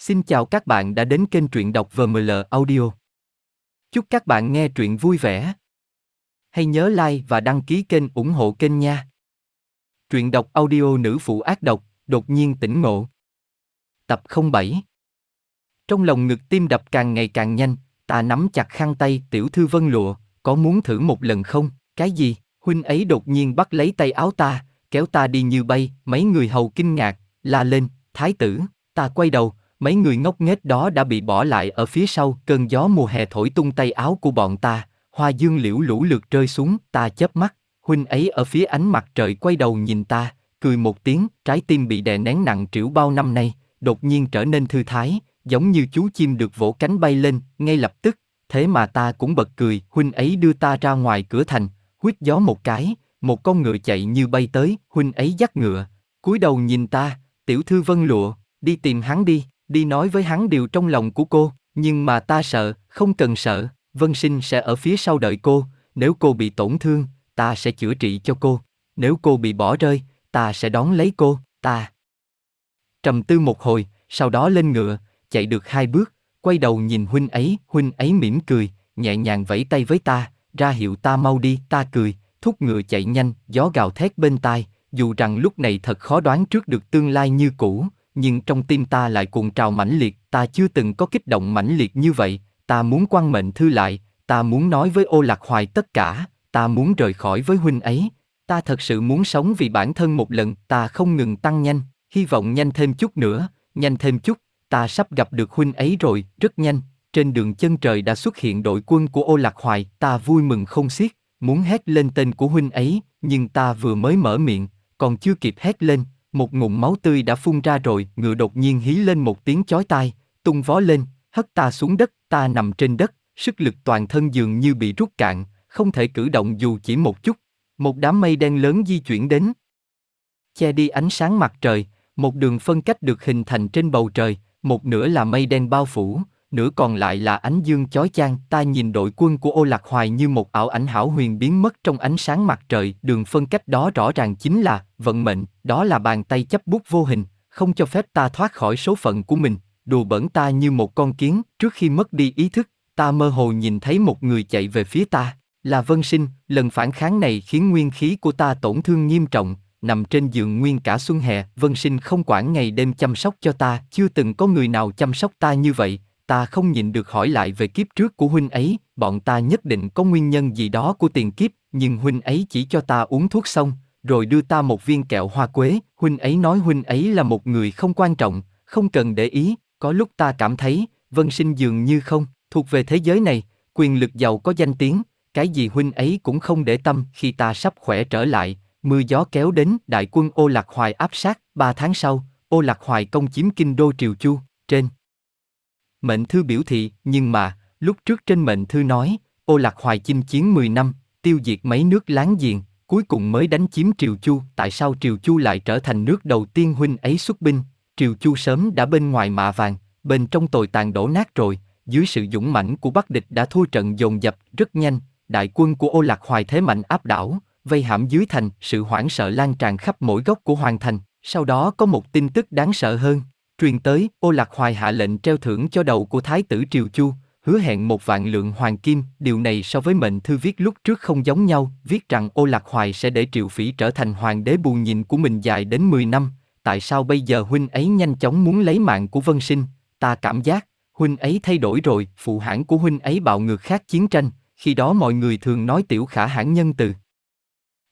Xin chào các bạn đã đến kênh truyện đọc VML Audio. Chúc các bạn nghe truyện vui vẻ. Hãy nhớ like và đăng ký kênh ủng hộ kênh nha. Truyện đọc audio nữ phụ ác độc, đột nhiên tỉnh ngộ. Tập 07 Trong lòng ngực tim đập càng ngày càng nhanh, ta nắm chặt khăn tay tiểu thư vân lụa, có muốn thử một lần không? Cái gì? Huynh ấy đột nhiên bắt lấy tay áo ta, kéo ta đi như bay, mấy người hầu kinh ngạc, la lên, thái tử, ta quay đầu, mấy người ngốc nghếch đó đã bị bỏ lại ở phía sau, cơn gió mùa hè thổi tung tay áo của bọn ta, hoa dương liễu lũ lượt rơi xuống, ta chớp mắt, huynh ấy ở phía ánh mặt trời quay đầu nhìn ta, cười một tiếng, trái tim bị đè nén nặng trĩu bao năm nay, đột nhiên trở nên thư thái, giống như chú chim được vỗ cánh bay lên, ngay lập tức, thế mà ta cũng bật cười, huynh ấy đưa ta ra ngoài cửa thành, huýt gió một cái, một con ngựa chạy như bay tới, huynh ấy dắt ngựa, cúi đầu nhìn ta, tiểu thư vân lụa, đi tìm hắn đi, đi nói với hắn điều trong lòng của cô, nhưng mà ta sợ, không cần sợ, vân sinh sẽ ở phía sau đợi cô, nếu cô bị tổn thương, ta sẽ chữa trị cho cô, nếu cô bị bỏ rơi, ta sẽ đón lấy cô, ta. Trầm tư một hồi, sau đó lên ngựa, chạy được hai bước, quay đầu nhìn huynh ấy, huynh ấy mỉm cười, nhẹ nhàng vẫy tay với ta, ra hiệu ta mau đi, ta cười, thúc ngựa chạy nhanh, gió gào thét bên tai, dù rằng lúc này thật khó đoán trước được tương lai như cũ, nhưng trong tim ta lại cuồng trào mãnh liệt, ta chưa từng có kích động mãnh liệt như vậy, ta muốn quan mệnh thư lại, ta muốn nói với ô lạc hoài tất cả, ta muốn rời khỏi với huynh ấy, ta thật sự muốn sống vì bản thân một lần, ta không ngừng tăng nhanh, hy vọng nhanh thêm chút nữa, nhanh thêm chút, ta sắp gặp được huynh ấy rồi, rất nhanh, trên đường chân trời đã xuất hiện đội quân của ô lạc hoài, ta vui mừng không xiết, muốn hét lên tên của huynh ấy, nhưng ta vừa mới mở miệng, còn chưa kịp hét lên, một ngụm máu tươi đã phun ra rồi, ngựa đột nhiên hí lên một tiếng chói tai, tung vó lên, hất ta xuống đất, ta nằm trên đất, sức lực toàn thân dường như bị rút cạn, không thể cử động dù chỉ một chút. Một đám mây đen lớn di chuyển đến, che đi ánh sáng mặt trời, một đường phân cách được hình thành trên bầu trời, một nửa là mây đen bao phủ, nửa còn lại là ánh dương chói chang. Ta nhìn đội quân của Ô Lạc Hoài như một ảo ảnh hảo huyền biến mất trong ánh sáng mặt trời. Đường phân cách đó rõ ràng chính là vận mệnh, đó là bàn tay chấp bút vô hình, không cho phép ta thoát khỏi số phận của mình. Đùa bẩn ta như một con kiến. Trước khi mất đi ý thức, ta mơ hồ nhìn thấy một người chạy về phía ta. Là Vân Sinh, lần phản kháng này khiến nguyên khí của ta tổn thương nghiêm trọng, nằm trên giường nguyên cả xuân hè, Vân Sinh không quản ngày đêm chăm sóc cho ta, chưa từng có người nào chăm sóc ta như vậy, ta không nhịn được hỏi lại về kiếp trước của huynh ấy, bọn ta nhất định có nguyên nhân gì đó của tiền kiếp, nhưng huynh ấy chỉ cho ta uống thuốc xong, rồi đưa ta một viên kẹo hoa quế, huynh ấy nói huynh ấy là một người không quan trọng, không cần để ý, có lúc ta cảm thấy, vân sinh dường như không, thuộc về thế giới này, quyền lực giàu có danh tiếng, cái gì huynh ấy cũng không để tâm khi ta sắp khỏe trở lại, mưa gió kéo đến, đại quân ô lạc hoài áp sát, ba tháng sau, ô lạc hoài công chiếm kinh đô triều chu, trên. Mệnh thư biểu thị, nhưng mà, lúc trước trên mệnh thư nói, ô lạc hoài chinh chiến 10 năm, tiêu diệt mấy nước láng giềng, cuối cùng mới đánh chiếm Triều Chu. Tại sao Triều Chu lại trở thành nước đầu tiên huynh ấy xuất binh? Triều Chu sớm đã bên ngoài mạ vàng, bên trong tồi tàn đổ nát rồi, dưới sự dũng mãnh của Bắc địch đã thua trận dồn dập rất nhanh, đại quân của Ô Lạc Hoài thế mạnh áp đảo, vây hãm dưới thành, sự hoảng sợ lan tràn khắp mỗi góc của hoàng thành. Sau đó có một tin tức đáng sợ hơn, truyền tới, Ô Lạc Hoài hạ lệnh treo thưởng cho đầu của Thái tử Triều Chu, hứa hẹn một vạn lượng hoàng kim, điều này so với mệnh thư viết lúc trước không giống nhau, viết rằng Ô Lạc Hoài sẽ để Triệu Phỉ trở thành hoàng đế bù nhìn của mình dài đến 10 năm, tại sao bây giờ huynh ấy nhanh chóng muốn lấy mạng của Vân Sinh, ta cảm giác, huynh ấy thay đổi rồi, phụ hãng của huynh ấy bạo ngược khác chiến tranh, khi đó mọi người thường nói tiểu khả hãn nhân từ.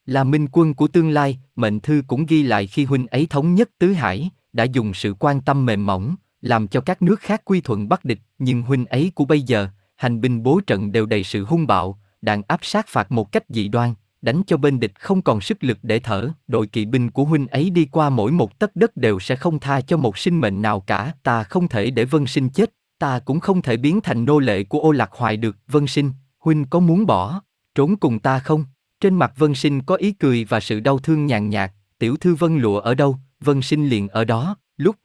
Là minh quân của tương lai, mệnh thư cũng ghi lại khi huynh ấy thống nhất tứ hải, đã dùng sự quan tâm mềm mỏng, làm cho các nước khác quy thuận bắt địch, nhưng huynh ấy của bây giờ, hành binh bố trận đều đầy sự hung bạo, đạn áp sát phạt một cách dị đoan, đánh cho bên địch không còn sức lực để thở, đội kỵ binh của huynh ấy đi qua mỗi một tấc đất đều sẽ không tha cho một sinh mệnh nào cả, ta không thể để Vân Sinh chết, ta cũng không thể biến thành nô lệ của Ô Lạc Hoài được, Vân Sinh, huynh có muốn bỏ, trốn cùng ta không? Trên mặt Vân Sinh có ý cười và sự đau thương nhàn nhạt, tiểu thư Vân Lụa ở đâu, Vân Sinh liền ở đó, lúc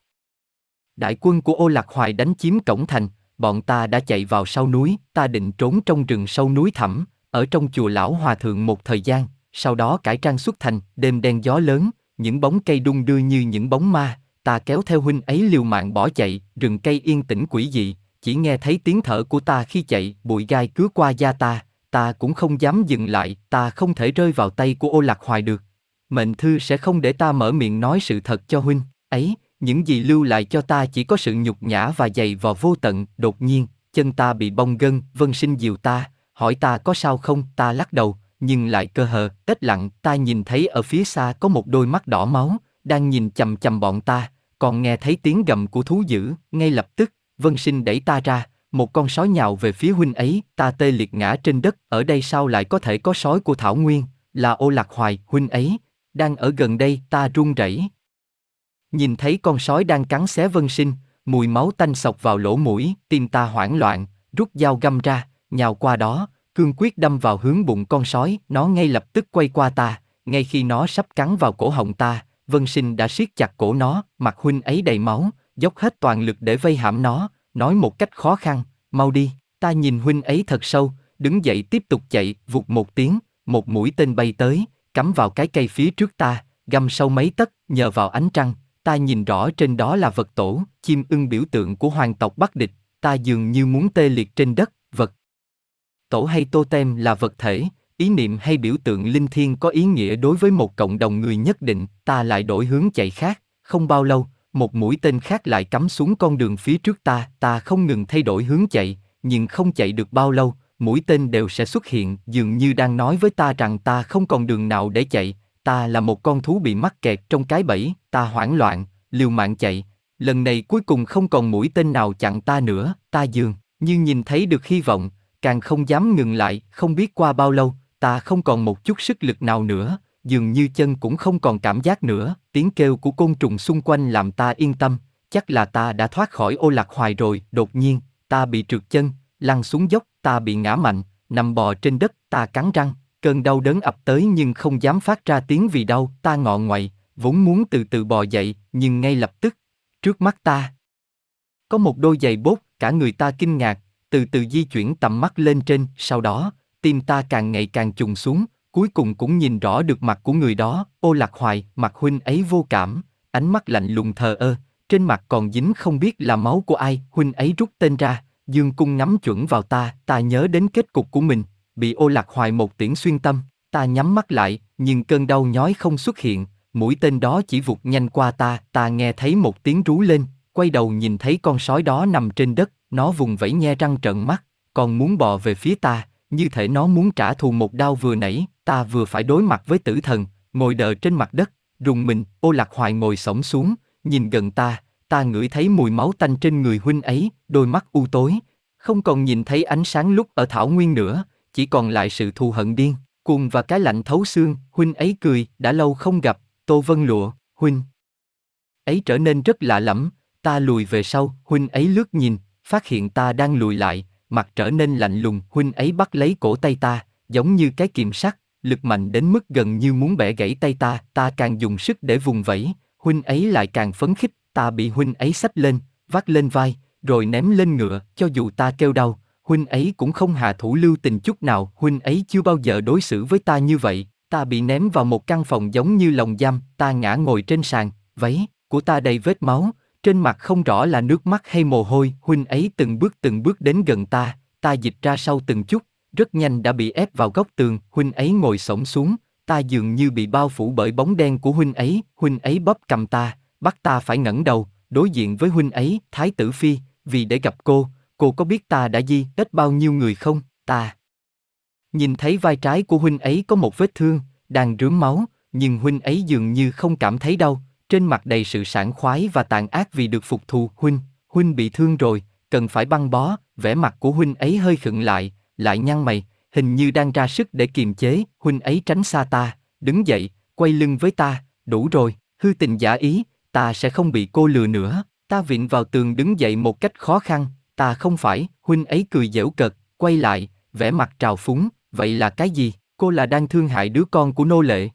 đại quân của Ô Lạc Hoài đánh chiếm cổng thành, bọn ta đã chạy vào sau núi, ta định trốn trong rừng sâu núi thẳm, ở trong chùa lão hòa thượng một thời gian, sau đó cải trang xuất thành, đêm đen gió lớn, những bóng cây đung đưa như những bóng ma, ta kéo theo huynh ấy liều mạng bỏ chạy, rừng cây yên tĩnh quỷ dị, chỉ nghe thấy tiếng thở của ta khi chạy, bụi gai cứ qua da ta, ta cũng không dám dừng lại, ta không thể rơi vào tay của ô lạc hoài được. Mệnh thư sẽ không để ta mở miệng nói sự thật cho huynh, ấy, những gì lưu lại cho ta chỉ có sự nhục nhã và dày vò vô tận, đột nhiên, chân ta bị bong gân, vân sinh dìu ta, hỏi ta có sao không, ta lắc đầu, nhưng lại cơ hờ, tết lặng, ta nhìn thấy ở phía xa có một đôi mắt đỏ máu, đang nhìn chầm chầm bọn ta, còn nghe thấy tiếng gầm của thú dữ, ngay lập tức, vân sinh đẩy ta ra, một con sói nhào về phía huynh ấy, ta tê liệt ngã trên đất, ở đây sao lại có thể có sói của Thảo Nguyên, là ô lạc hoài, huynh ấy, đang ở gần đây, ta run rẩy. Nhìn thấy con sói đang cắn xé vân sinh, mùi máu tanh sộc vào lỗ mũi, tim ta hoảng loạn, rút dao găm ra, nhào qua đó, cương quyết đâm vào hướng bụng con sói, nó ngay lập tức quay qua ta, ngay khi nó sắp cắn vào cổ họng ta, Vân Sinh đã siết chặt cổ nó, mặt huynh ấy đầy máu, dốc hết toàn lực để vây hãm nó, nói một cách khó khăn, mau đi, ta nhìn huynh ấy thật sâu, đứng dậy tiếp tục chạy, vụt một tiếng, một mũi tên bay tới, cắm vào cái cây phía trước ta, găm sâu mấy tấc, nhờ vào ánh trăng, ta nhìn rõ trên đó là vật tổ, chim ưng biểu tượng của hoàng tộc Bắc Địch, ta dường như muốn tê liệt trên đất, vật. Tổ hay tô tem là vật thể, ý niệm hay biểu tượng linh thiêng có ý nghĩa đối với một cộng đồng người nhất định, ta lại đổi hướng chạy khác, không bao lâu, một mũi tên khác lại cắm xuống con đường phía trước ta, ta không ngừng thay đổi hướng chạy, nhưng không chạy được bao lâu, mũi tên đều sẽ xuất hiện, dường như đang nói với ta rằng ta không còn đường nào để chạy, ta là một con thú bị mắc kẹt trong cái bẫy, ta hoảng loạn, liều mạng chạy, lần này cuối cùng không còn mũi tên nào chặn ta nữa, ta dường như nhìn thấy được hy vọng, càng không dám ngừng lại, không biết qua bao lâu, ta không còn một chút sức lực nào nữa, dường như chân cũng không còn cảm giác nữa, tiếng kêu của côn trùng xung quanh làm ta yên tâm, chắc là ta đã thoát khỏi ô lạc hoài rồi, đột nhiên, ta bị trượt chân, lăn xuống dốc, ta bị ngã mạnh, nằm bò trên đất, ta cắn răng, cơn đau đớn ập tới nhưng không dám phát ra tiếng vì đau, ta ngọ ngoậy, vốn muốn từ từ bò dậy, nhưng ngay lập tức, trước mắt ta, có một đôi giày bốt, cả người ta kinh ngạc, từ từ di chuyển tầm mắt lên trên, sau đó, tim ta càng ngày càng trùng xuống, cuối cùng cũng nhìn rõ được mặt của người đó, ô lạc hoài, mặt huynh ấy vô cảm, ánh mắt lạnh lùng thờ ơ, trên mặt còn dính không biết là máu của ai, huynh ấy rút tên ra, dương cung ngắm chuẩn vào ta, ta nhớ đến kết cục của mình, bị ô lạc hoài một tiễn xuyên tâm, ta nhắm mắt lại, nhưng cơn đau nhói không xuất hiện, mũi tên đó chỉ vụt nhanh qua ta, ta nghe thấy một tiếng rú lên, quay đầu nhìn thấy con sói đó nằm trên đất, nó vùng vẫy nhe răng trợn mắt, còn muốn bò về phía ta, như thể nó muốn trả thù một đau vừa nãy, ta vừa phải đối mặt với tử thần, ngồi đờ trên mặt đất, rùng mình, ô lạc hoài ngồi sổng xuống, nhìn gần ta, ta ngửi thấy mùi máu tanh trên người huynh ấy, đôi mắt u tối, không còn nhìn thấy ánh sáng lúc ở thảo nguyên nữa, chỉ còn lại sự thù hận điên, cuồng và cái lạnh thấu xương, huynh ấy cười, đã lâu không gặp, tô vân lụa, huynh. Ấy trở nên rất lạ lẫm, ta lùi về sau, huynh ấy lướt nhìn, phát hiện ta đang lùi lại, mặt trở nên lạnh lùng, huynh ấy bắt lấy cổ tay ta, giống như cái kiềm sắt, lực mạnh đến mức gần như muốn bẻ gãy tay ta, ta càng dùng sức để vùng vẫy, huynh ấy lại càng phấn khích, ta bị huynh ấy xách lên, vác lên vai, rồi ném lên ngựa, cho dù ta kêu đau, huynh ấy cũng không hạ thủ lưu tình chút nào, huynh ấy chưa bao giờ đối xử với ta như vậy, ta bị ném vào một căn phòng giống như lồng giam, ta ngã ngồi trên sàn, váy của ta đầy vết máu, trên mặt không rõ là nước mắt hay mồ hôi, huynh ấy từng bước từng bước đến gần ta, ta dịch ra sau từng chút, rất nhanh đã bị ép vào góc tường, huynh ấy ngồi xổm xuống, ta dường như bị bao phủ bởi bóng đen của huynh ấy, huynh ấy bóp cầm ta, bắt ta phải ngẩng đầu, đối diện với huynh ấy, Thái tử Phi, vì để gặp cô, cô có biết ta đã di ít bao nhiêu người không, ta. Nhìn thấy vai trái của huynh ấy có một vết thương, đang rướm máu, nhưng huynh ấy dường như không cảm thấy đau, trên mặt đầy sự sảng khoái và tàn ác vì được phục thù. Huynh, huynh bị thương rồi, cần phải băng bó, vẻ mặt của huynh ấy hơi khựng lại, lại nhăn mày, hình như đang ra sức để kiềm chế, huynh ấy tránh xa ta, đứng dậy, quay lưng với ta, đủ rồi, hư tình giả ý, ta sẽ không bị cô lừa nữa, ta vịn vào tường đứng dậy một cách khó khăn, ta không phải, huynh ấy cười dễu cợt, quay lại, vẻ mặt trào phúng, vậy là cái gì, cô là đang thương hại đứa con của nô lệ.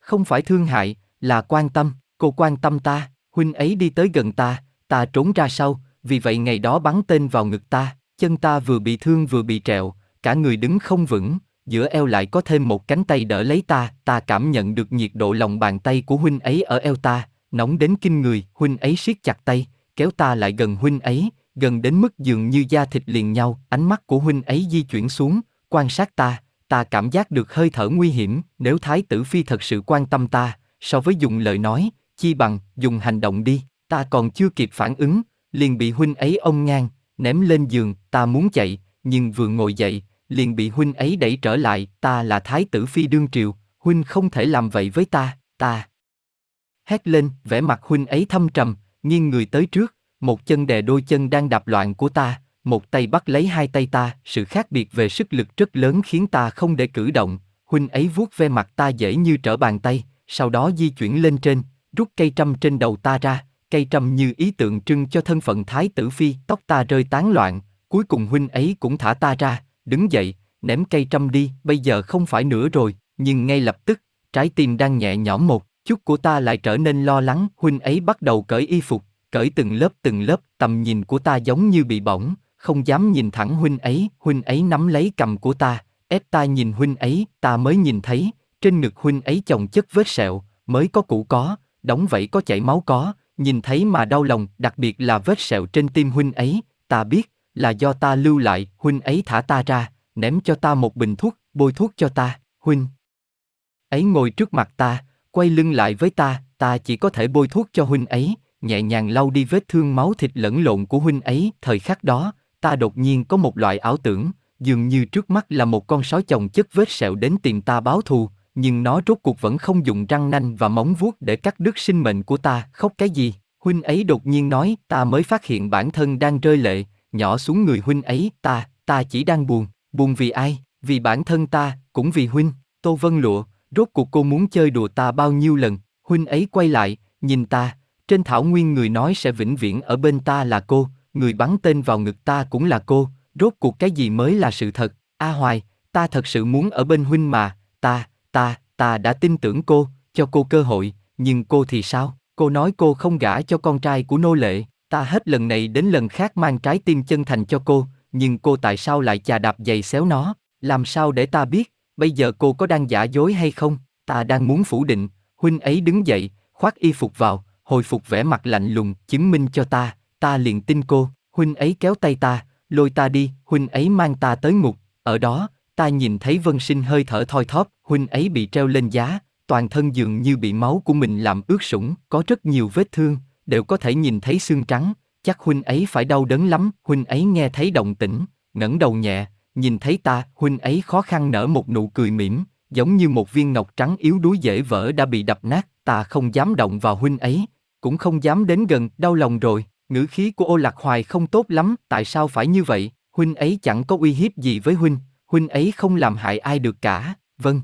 Không phải thương hại, là quan tâm, cô quan tâm ta, huynh ấy đi tới gần ta, ta trốn ra sau, vì vậy ngày đó bắn tên vào ngực ta, chân ta vừa bị thương vừa bị trẹo, cả người đứng không vững, giữa eo lại có thêm một cánh tay đỡ lấy ta, ta cảm nhận được nhiệt độ lòng bàn tay của huynh ấy ở eo ta, nóng đến kinh người, huynh ấy siết chặt tay, kéo ta lại gần huynh ấy, gần đến mức dường như da thịt liền nhau, ánh mắt của huynh ấy di chuyển xuống, quan sát ta, ta cảm giác được hơi thở nguy hiểm, nếu Thái tử Phi thật sự quan tâm ta, so với dùng lời nói, chi bằng dùng hành động đi, ta còn chưa kịp phản ứng, liền bị huynh ấy ôm ngang, ném lên giường, ta muốn chạy, nhưng vừa ngồi dậy, liền bị huynh ấy đẩy trở lại, ta là Thái tử Phi đương triều, huynh không thể làm vậy với ta, ta. Hét lên, vẻ mặt huynh ấy thâm trầm, nghiêng người tới trước, một chân đè đôi chân đang đạp loạn của ta, một tay bắt lấy hai tay ta, sự khác biệt về sức lực rất lớn khiến ta không để cử động, huynh ấy vuốt ve mặt ta dễ như trở bàn tay, sau đó di chuyển lên trên, rút cây trâm trên đầu ta ra, cây trâm như ý tượng trưng cho thân phận thái tử phi, tóc ta rơi tán loạn, cuối cùng huynh ấy cũng thả ta ra, đứng dậy, ném cây trâm đi, bây giờ không phải nữa rồi, nhưng ngay lập tức, trái tim đang nhẹ nhõm một chút của ta lại trở nên lo lắng, huynh ấy bắt đầu cởi y phục, cởi từng lớp từng lớp, tầm nhìn của ta giống như bị bỏng, không dám nhìn thẳng huynh ấy, huynh ấy nắm lấy cầm của ta, ép ta nhìn huynh ấy, ta mới nhìn thấy, trên ngực huynh ấy chồng chất vết sẹo, mới có cũ có, đóng vảy có chảy máu có, nhìn thấy mà đau lòng, đặc biệt là vết sẹo trên tim huynh ấy, ta biết, là do ta lưu lại, huynh ấy thả ta ra, ném cho ta một bình thuốc, bôi thuốc cho ta, huynh. Ấy ngồi trước mặt ta, quay lưng lại với ta, ta chỉ có thể bôi thuốc cho huynh ấy, nhẹ nhàng lau đi vết thương máu thịt lẫn lộn của huynh ấy, thời khắc đó, ta đột nhiên có một loại ảo tưởng, dường như trước mắt là một con sói chồng chất vết sẹo đến tìm ta báo thù, nhưng nó rốt cuộc vẫn không dùng răng nanh và móng vuốt để cắt đứt sinh mệnh của ta, khóc cái gì? Huynh ấy đột nhiên nói, ta mới phát hiện bản thân đang rơi lệ, nhỏ xuống người huynh ấy, ta, ta chỉ đang buồn, buồn vì ai, vì bản thân ta, cũng vì huynh, Tô Vân Lụa, rốt cuộc cô muốn chơi đùa ta bao nhiêu lần, huynh ấy quay lại, nhìn ta, trên thảo nguyên người nói sẽ vĩnh viễn ở bên ta là cô, người bắn tên vào ngực ta cũng là cô, rốt cuộc cái gì mới là sự thật, A Hoài, ta thật sự muốn ở bên huynh mà, ta, ta, ta đã tin tưởng cô, cho cô cơ hội, nhưng cô thì sao? Cô nói cô không gả cho con trai của nô lệ, ta hết lần này đến lần khác mang trái tim chân thành cho cô, nhưng cô tại sao lại chà đạp giày xéo nó? Làm sao để ta biết, bây giờ cô có đang giả dối hay không? Ta đang muốn phủ định, huynh ấy đứng dậy, khoác y phục vào, hồi phục vẻ mặt lạnh lùng, chứng minh cho ta, ta liền tin cô, huynh ấy kéo tay ta, lôi ta đi, huynh ấy mang ta tới ngục, ở đó, ta nhìn thấy vân sinh hơi thở thoi thóp, huynh ấy bị treo lên giá, toàn thân dường như bị máu của mình làm ướt sũng, có rất nhiều vết thương, đều có thể nhìn thấy xương trắng, chắc huynh ấy phải đau đớn lắm, huynh ấy nghe thấy động tĩnh, ngẩng đầu nhẹ, nhìn thấy ta, huynh ấy khó khăn nở một nụ cười mỉm, giống như một viên ngọc trắng yếu đuối dễ vỡ đã bị đập nát, ta không dám động vào huynh ấy, cũng không dám đến gần, đau lòng rồi, ngữ khí của ô lạc hoài không tốt lắm, tại sao phải như vậy, huynh ấy chẳng có uy hiếp gì với huynh, huynh ấy không làm hại ai được cả, vâng.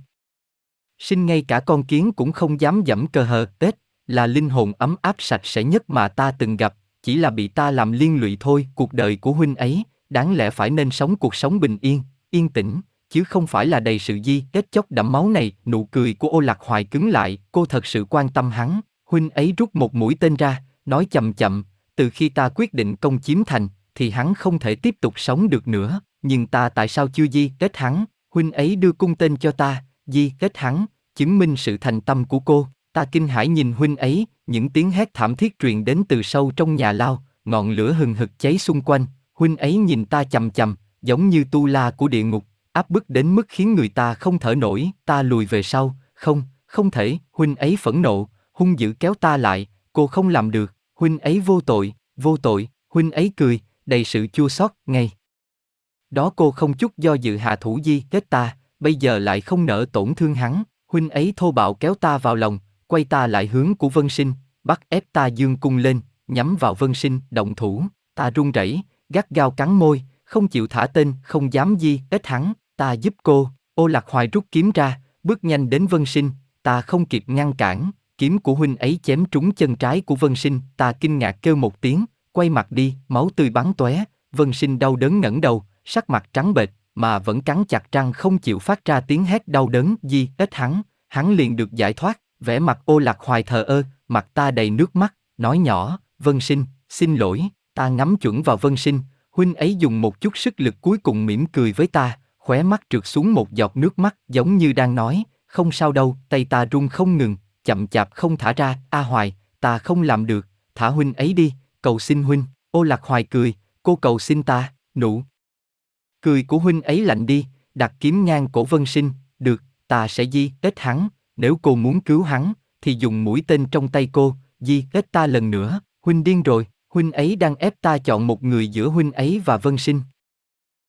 Sinh ngay cả con kiến cũng không dám dẫm cơ hờ, Tết, là linh hồn ấm áp sạch sẽ nhất mà ta từng gặp, chỉ là bị ta làm liên lụy thôi, cuộc đời của huynh ấy, đáng lẽ phải nên sống cuộc sống bình yên, yên tĩnh, chứ không phải là đầy sự di, kết chốc đẫm máu này, nụ cười của ô lạc hoài cứng lại, cô thật sự quan tâm hắn, huynh ấy rút một mũi tên ra, nói chậm chậm, từ khi ta quyết định công chiếm thành, thì hắn không thể tiếp tục sống được nữa, nhưng ta tại sao chưa di kết hắn, huynh ấy đưa cung tên cho ta, di kết hắn, chứng minh sự thành tâm của cô, ta kinh hãi nhìn huynh ấy, những tiếng hét thảm thiết truyền đến từ sâu trong nhà lao, ngọn lửa hừng hực cháy xung quanh, huynh ấy nhìn ta chầm chầm, giống như tu la của địa ngục, áp bức đến mức khiến người ta không thở nổi, ta lùi về sau, không, không thể, huynh ấy phẫn nộ, hung dữ kéo ta lại, cô không làm được, huynh ấy vô tội, vô tội, huynh ấy cười, đầy sự chua xót, ngay. Đó cô không chút do dự hạ thủ di kết ta, bây giờ lại không nỡ tổn thương hắn, huynh ấy thô bạo kéo ta vào lòng, quay ta lại hướng của vân sinh, bắt ép ta dương cung lên, nhắm vào vân sinh, động thủ, ta run rẩy, gắt gao cắn môi, không chịu thả tên, không dám di, ít hắn, ta giúp cô, ô lạc hoài rút kiếm ra, bước nhanh đến vân sinh, ta không kịp ngăn cản, kiếm của huynh ấy chém trúng chân trái của vân sinh, ta kinh ngạc kêu một tiếng, quay mặt đi, máu tươi bắn tóe, vân sinh đau đớn ngẩng đầu, sắc mặt trắng bệch, mà vẫn cắn chặt răng không chịu phát ra tiếng hét đau đớn, gì ít hắn, hắn liền được giải thoát, vẻ mặt ô lạc hoài thờ ơ, mặt ta đầy nước mắt, nói nhỏ, vân sinh, xin lỗi, ta ngắm chuẩn vào vân sinh, huynh ấy dùng một chút sức lực cuối cùng mỉm cười với ta, khóe mắt trượt xuống một giọt nước mắt giống như đang nói, không sao đâu, tay ta run không ngừng, chậm chạp không thả ra, A Hoài, ta không làm được, thả huynh ấy đi, cầu xin huynh, ô lạc hoài cười, cô cầu xin ta, nụ. Cười của huynh ấy lạnh đi, đặt kiếm ngang cổ vân sinh, được, ta sẽ di ếch hắn, nếu cô muốn cứu hắn, thì dùng mũi tên trong tay cô, di ếch ta lần nữa, huynh điên rồi, huynh ấy đang ép ta chọn một người giữa huynh ấy và vân sinh.